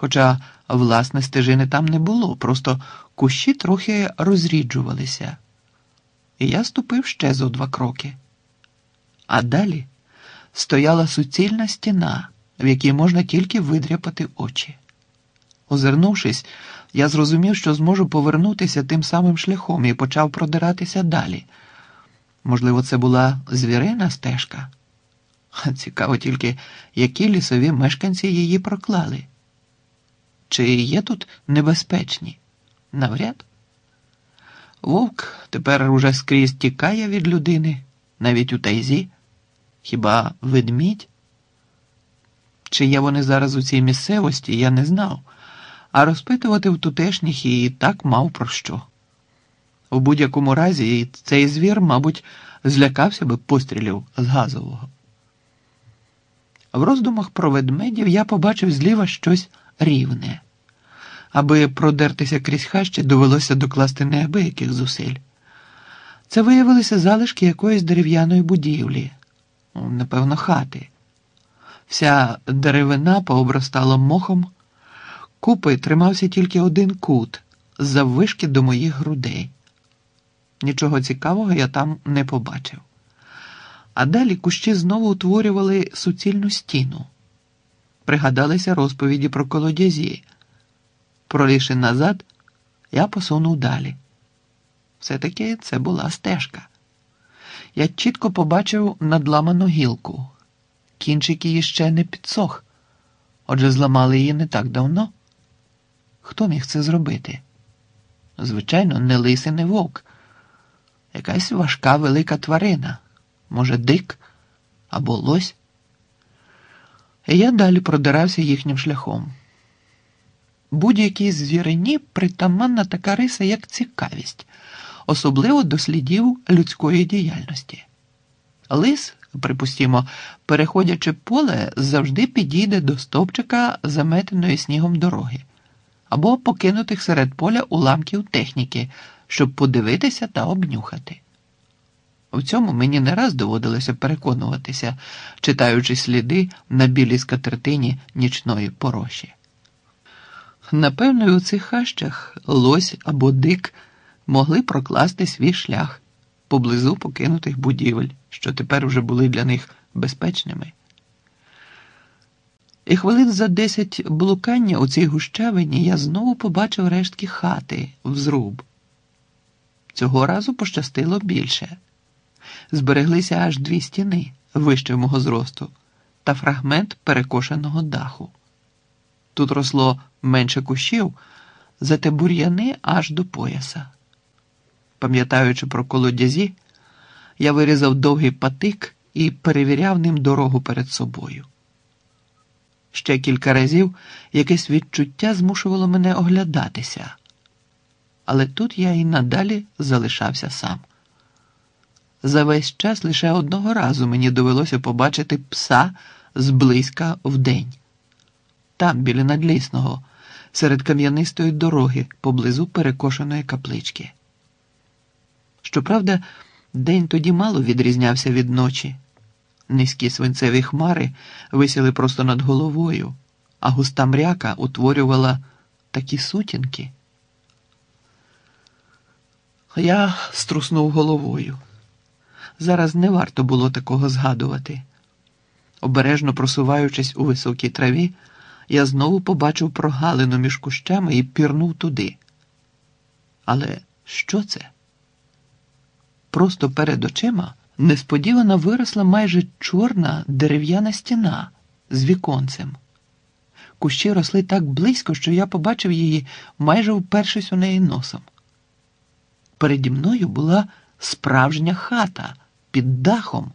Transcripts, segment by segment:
Хоча, власне, стежини там не було, просто кущі трохи розріджувалися. І я ступив ще зо два кроки. А далі стояла суцільна стіна, в якій можна тільки видряпати очі. Озирнувшись, я зрозумів, що зможу повернутися тим самим шляхом і почав продиратися далі. Можливо, це була звірина стежка. Цікаво тільки, які лісові мешканці її проклали. Чи є тут небезпечні? Навряд. Вовк тепер уже скрізь тікає від людини, навіть у тайзі. Хіба ведмідь? Чи є вони зараз у цій місцевості, я не знав, а розпитувати в тутешніх і так мав про що. У будь-якому разі цей звір, мабуть, злякався би пострілів з газового. В роздумах про ведмедів я побачив зліва щось рівне. Аби продертися крізь хащі, довелося докласти неабияких зусиль. Це виявилися залишки якоїсь дерев'яної будівлі, напевно, хати. Вся деревина пообростала мохом, купи тримався тільки один кут заввишки до моїх грудей. Нічого цікавого я там не побачив. А далі кущі знову утворювали суцільну стіну. Пригадалися розповіді про колодязі. Пролізши назад, я посунув далі. Все-таки це була стежка. Я чітко побачив надламану гілку. Кінчик її ще не підсох, отже, зламали її не так давно. Хто міг це зробити? Звичайно, не лис і не вовк, якась важка велика тварина, може, дик або лось. Я далі продирався їхнім шляхом. Будь-якій звірині притаманна така риса, як цікавість, особливо до слідів людської діяльності. Лис, припустімо, переходячи поле, завжди підійде до стовпчика заметеної снігом дороги або покинутих серед поля уламків техніки, щоб подивитися та обнюхати. У цьому мені не раз доводилося переконуватися, читаючи сліди на білій скатертині нічної пороші. Напевно, і у цих хащах лось або дик могли прокласти свій шлях поблизу покинутих будівель, що тепер вже були для них безпечними. І хвилин за десять блукання у цій гущавині я знову побачив рештки хати в зруб. Цього разу пощастило більше. Збереглися аж дві стіни вище мого зросту та фрагмент перекошеного даху. Тут росло менше кущів, зате бур'яни аж до пояса. Пам'ятаючи про колодязі, я вирізав довгий патик і перевіряв ним дорогу перед собою. Ще кілька разів якесь відчуття змушувало мене оглядатися, але тут я і надалі залишався сам. За весь час лише одного разу мені довелося побачити пса зблизька вдень. Там, біля надлісного, серед кам'янистої дороги поблизу перекошеної каплички. Щоправда, день тоді мало відрізнявся від ночі. Низькі свинцеві хмари висіли просто над головою, а густа мряка утворювала такі сутінки. Я струснув головою. Зараз не варто було такого згадувати. Обережно просуваючись у високій траві, я знову побачив прогалину між кущами і пірнув туди. Але що це? Просто перед очима несподівано виросла майже чорна дерев'яна стіна з віконцем. Кущі росли так близько, що я побачив її, майже впершись у неї носом. Переді мною була справжня хата під дахом.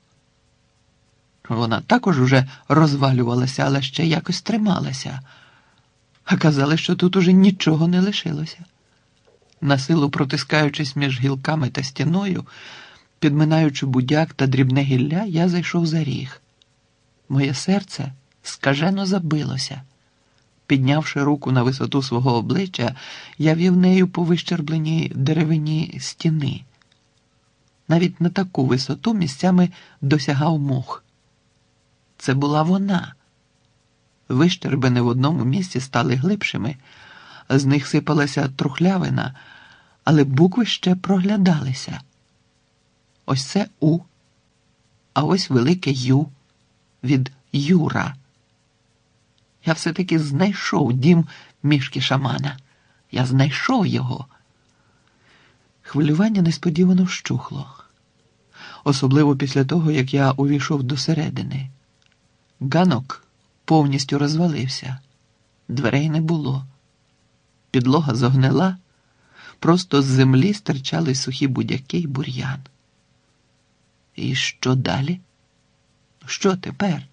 Вона також уже розвалювалася, але ще якось трималася. А казали, що тут уже нічого не лишилося. Насилу протискаючись між гілками та стіною, підминаючи будяк та дрібне гілля, я зайшов за ріг. Моє серце скажено забилося. Піднявши руку на висоту свого обличчя, я вів нею по вищербленій деревині стіни. Навіть на таку висоту місцями досягав мух. Це була вона. Вищербини в одному місці стали глибшими, з них сипалася трухлявина, але букви ще проглядалися. Ось це У, а ось велике Ю від Юра. Я все-таки знайшов дім мішки шамана. Я знайшов його. Хвилювання несподівано вщухло, особливо після того, як я увійшов до середини. Ганок повністю розвалився, дверей не було. Підлога зогнила, просто з землі стирчали сухі будяки й бур'ян. І що далі? Що тепер?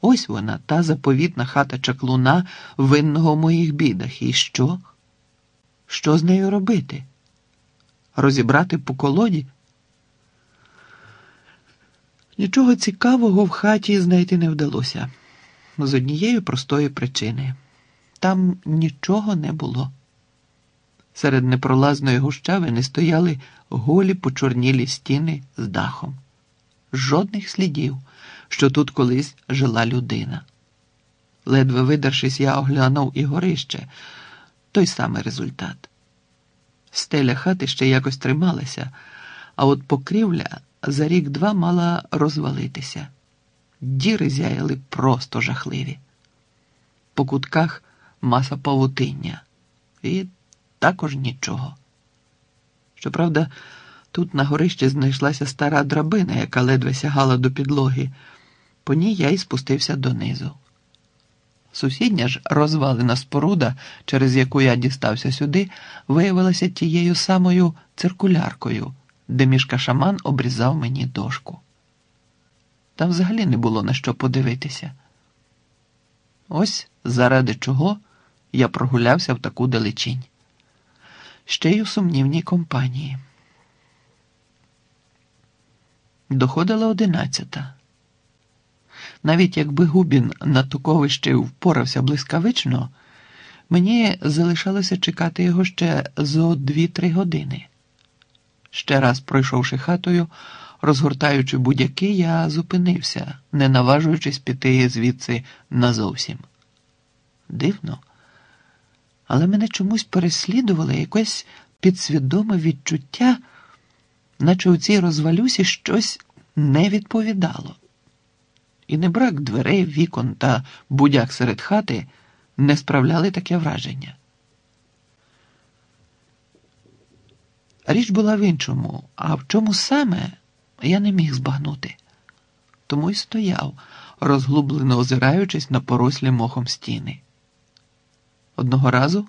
Ось вона, та заповітна хата чаклуна, винного в моїх бідах. І що? Що з нею робити? Розібрати по колоді? Нічого цікавого в хаті знайти не вдалося. З однієї простої причини там нічого не було. Серед непролазної гущавини стояли голі почорнілі стіни з дахом. Жодних слідів, що тут колись жила людина. Ледве видершись, я оглянув і горище той самий результат. Стеля хати ще якось трималася, а от покрівля за рік-два мала розвалитися. Діри зяяли просто жахливі. По кутках маса павутиння і також нічого. Щоправда, тут на горищі знайшлася стара драбина, яка ледве сягала до підлоги. По ній я й спустився донизу. Сусідня ж розвалена споруда, через яку я дістався сюди, виявилася тією самою циркуляркою, де мішка шаман обрізав мені дошку. Там взагалі не було на що подивитися. Ось заради чого я прогулявся в таку далечінь. Ще й у сумнівній компанії. Доходила одинадцята. Навіть якби Губін на туковище впорався блискавично, мені залишалося чекати його ще зо дві-три години. Ще раз пройшовши хатою, розгортаючи будь-які, я зупинився, не наважуючись піти звідси назовсім. Дивно, але мене чомусь переслідувало якесь підсвідоме відчуття, наче у цій розвалюсі щось не відповідало. І не брак дверей, вікон та будяк серед хати не справляли таке враження. Річ була в іншому, а в чому саме я не міг збагнути. Тому й стояв, розглублено озираючись на порослі мохом стіни. Одного разу